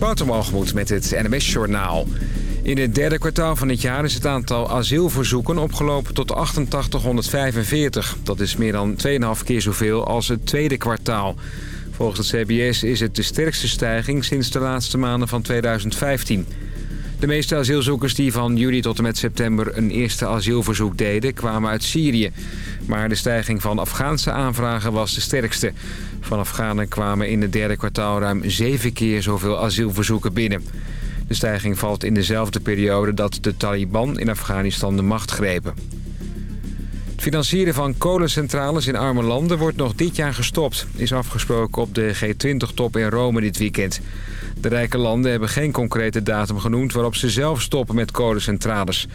Watermalgemoed met het NMS Journaal. In het derde kwartaal van het jaar is het aantal asielverzoeken opgelopen tot 8845. Dat is meer dan 2,5 keer zoveel als het tweede kwartaal. Volgens het CBS is het de sterkste stijging sinds de laatste maanden van 2015. De meeste asielzoekers die van juli tot en met september een eerste asielverzoek deden... kwamen uit Syrië. Maar de stijging van Afghaanse aanvragen was de sterkste. Van Afghanen kwamen in het derde kwartaal ruim zeven keer zoveel asielverzoeken binnen. De stijging valt in dezelfde periode dat de Taliban in Afghanistan de macht grepen. Het financieren van kolencentrales in arme landen wordt nog dit jaar gestopt. Is afgesproken op de G20-top in Rome dit weekend. De rijke landen hebben geen concrete datum genoemd waarop ze zelf stoppen met kolencentrales.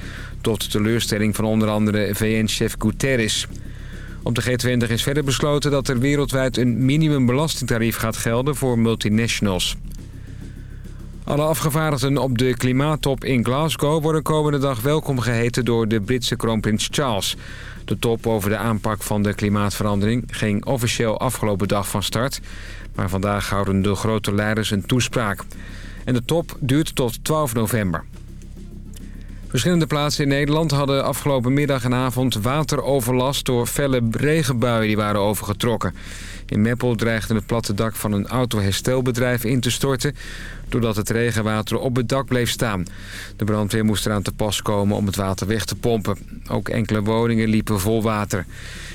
Tot teleurstelling van onder andere VN-chef Guterres. Op de G20 is verder besloten dat er wereldwijd een minimumbelastingtarief gaat gelden voor multinationals. Alle afgevaardigden op de klimaattop in Glasgow worden komende dag welkom geheten door de Britse kroonprins Charles. De top over de aanpak van de klimaatverandering ging officieel afgelopen dag van start. Maar vandaag houden de grote leiders een toespraak. En de top duurt tot 12 november. Verschillende plaatsen in Nederland hadden afgelopen middag en avond wateroverlast door felle regenbuien die waren overgetrokken. In Meppel dreigde het platte dak van een autoherstelbedrijf in te storten... doordat het regenwater op het dak bleef staan. De brandweer moest eraan te pas komen om het water weg te pompen. Ook enkele woningen liepen vol water.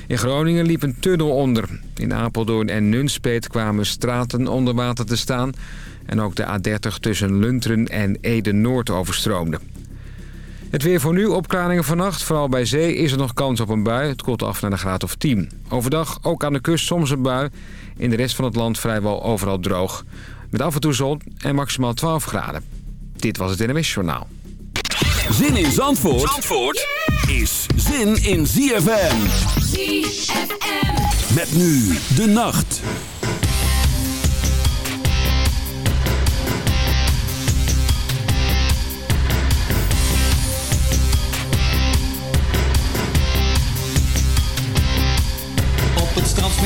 In Groningen liep een tunnel onder. In Apeldoorn en Nunspeet kwamen straten onder water te staan... en ook de A30 tussen Lunteren en Ede-Noord overstroomde. Het weer voor nu, opklaringen vannacht. Vooral bij zee is er nog kans op een bui. Het koelt af naar een graad of 10. Overdag ook aan de kust soms een bui. In de rest van het land vrijwel overal droog. Met af en toe zon en maximaal 12 graden. Dit was het NMS Journaal. Zin in Zandvoort, Zandvoort is zin in ZFM. ZFM. Met nu de nacht.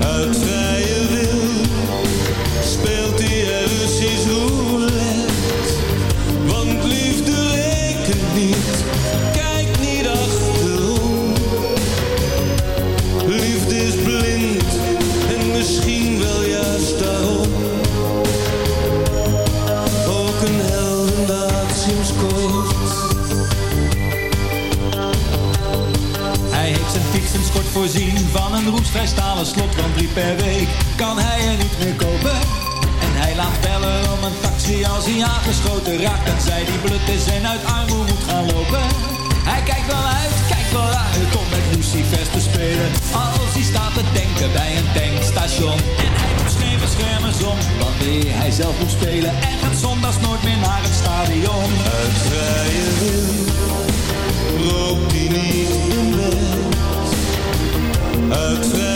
Uit vrije voorzien van een roestvrij stalen slot. Want drie per week kan hij er niet meer kopen. En hij laat bellen om een taxi als hij aangeschoten raakt. En zij die blut is en uit armoede moet gaan lopen. Hij kijkt wel uit, kijkt wel uit om met Lucifers te spelen. Als hij staat te denken bij een tankstation. En hij doet geen beschermers om wanneer hij zelf moet spelen. En gaat zondags nooit meer naar het stadion. Uit vrije wil rookt hij niet in bed. Uit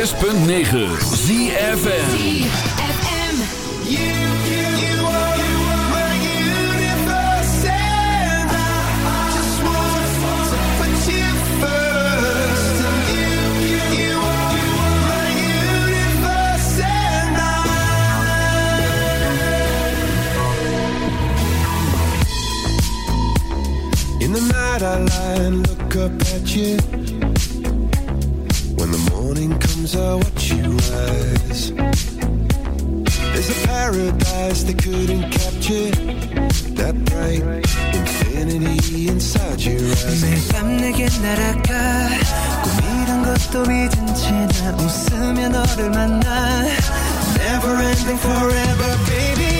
106.9 ZFN 오늘 밤 내게 날아가. 꿈이란 것도 믿은 채나 웃으며 너를 만나. Never ending forever baby.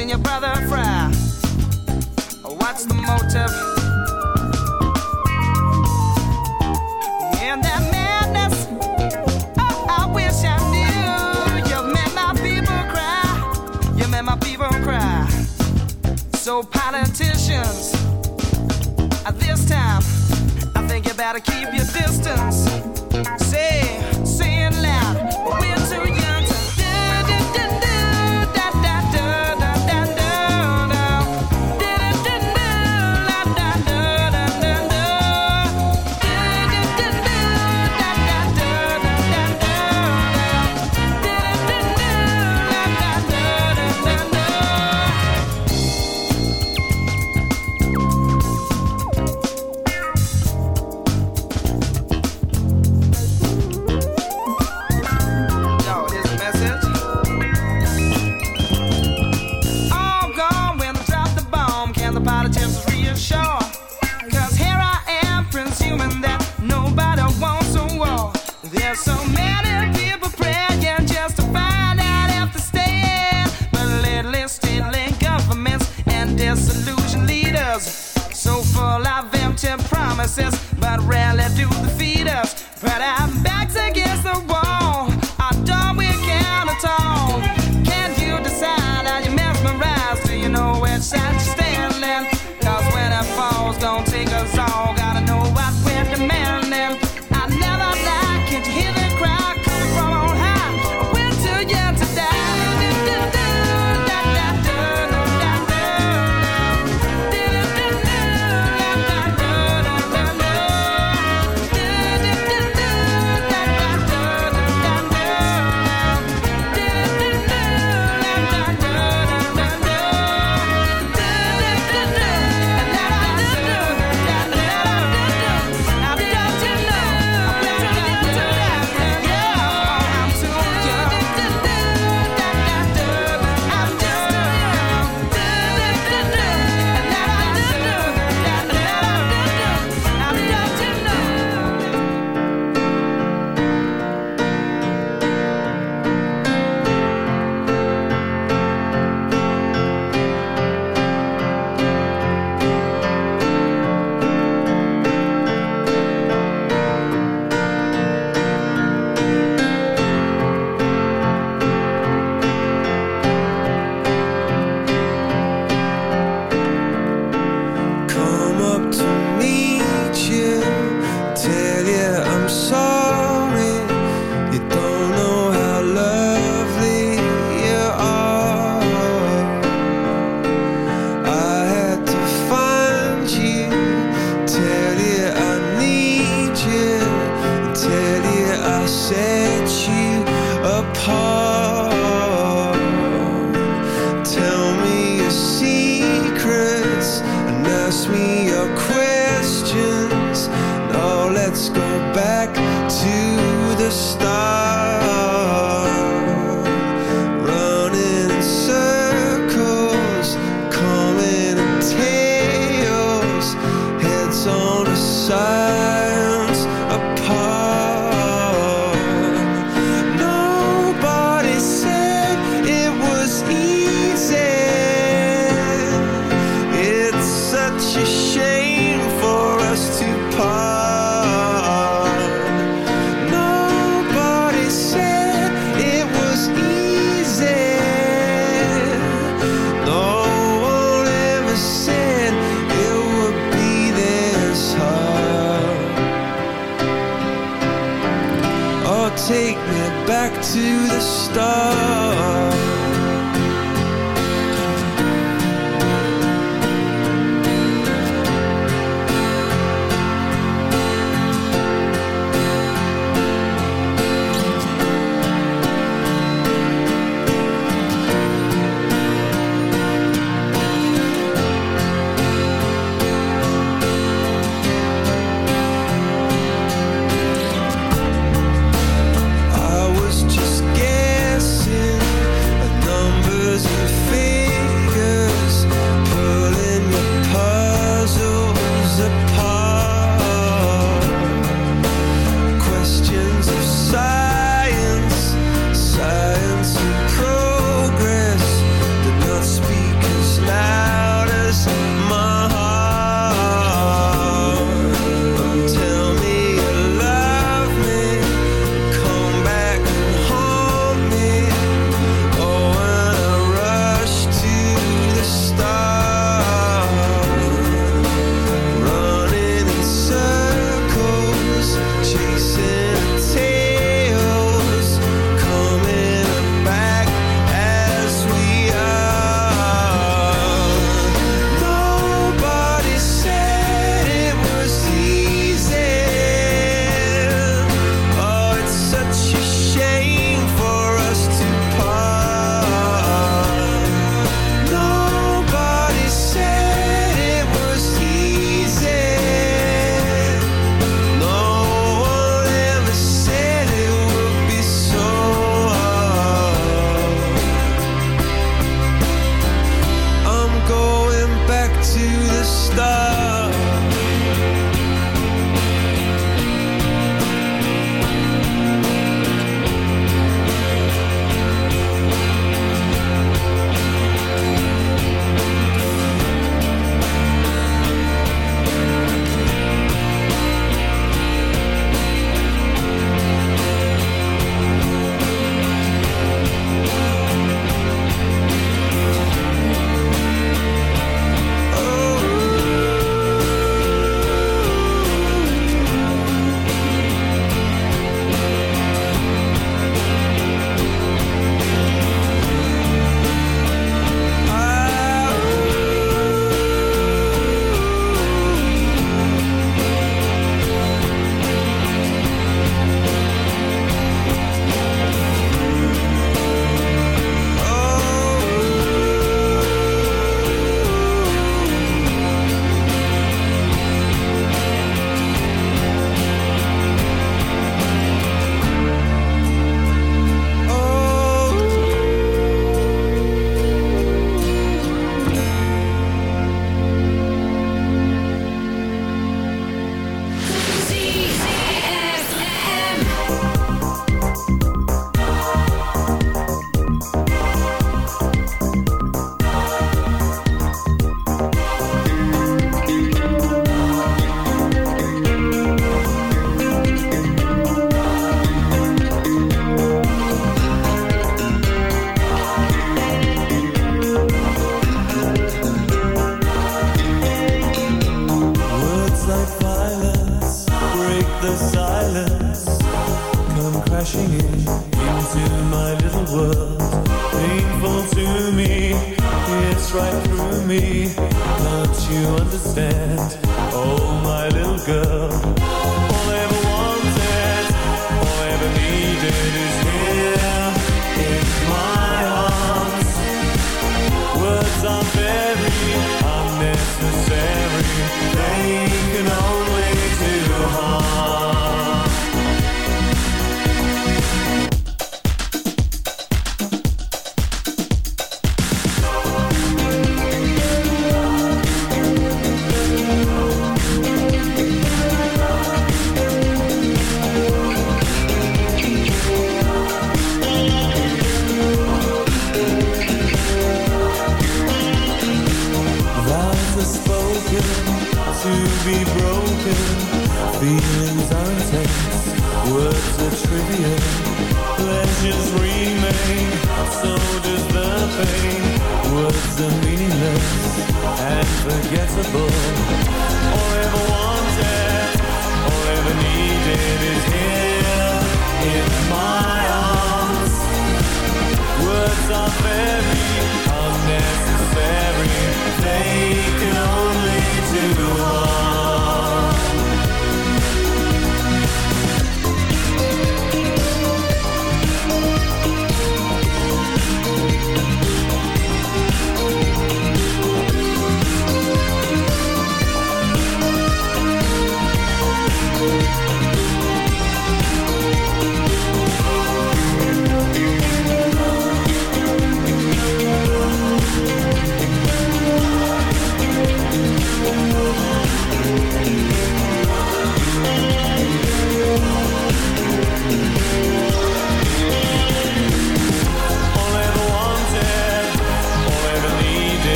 And your brother fry. What's the motive? In that madness, oh, I wish I knew. You made my people cry. You made my people cry. So politicians, at this time, I think you better keep your distance. Say.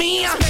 me.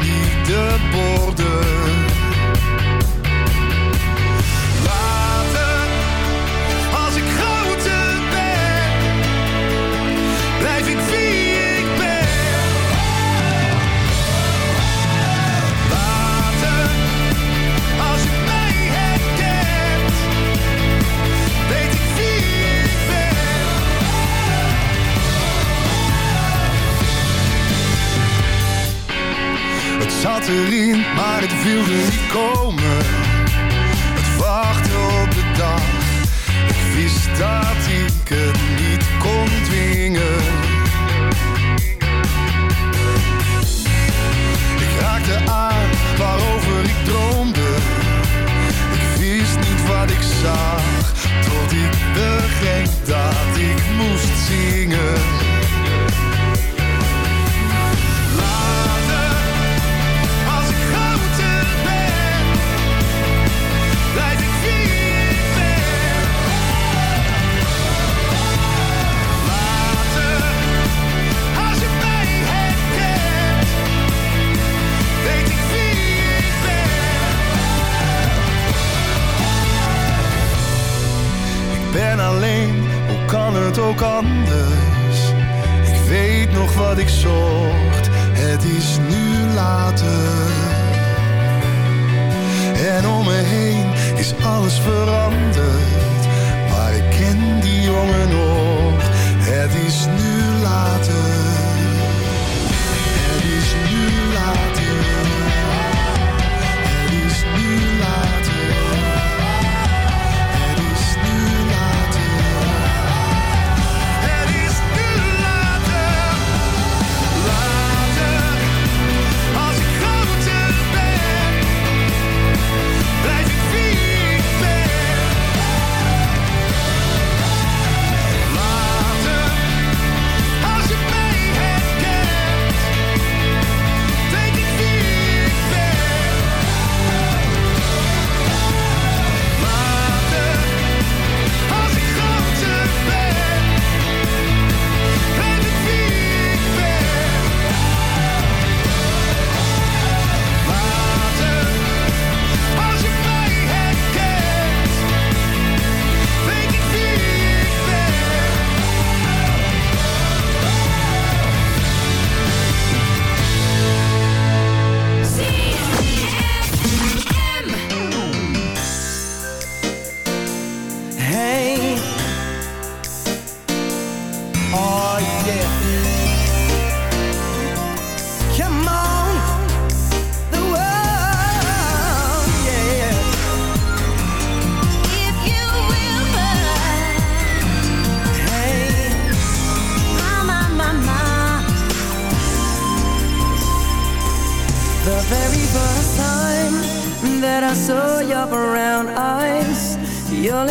maar het wilde niet komen.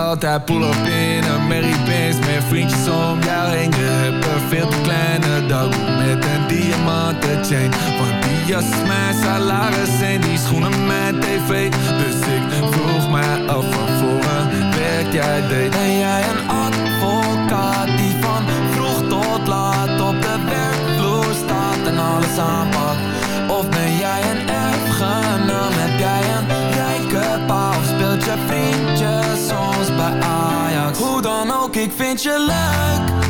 Altijd pull op in een Mary Benz Met vriendjes om jou heen. Je hebt een veel te kleine dag. Met een diamanten chain. Want die jas mijn salaris En die schoenen mijn tv. Dus ik vroeg mij af van voor een werk jij deed. Ben jij een advocaat die van vroeg tot laat Op de werkvloer staat en alles aan Ajax. Hoe dan ook, ik vind je leuk.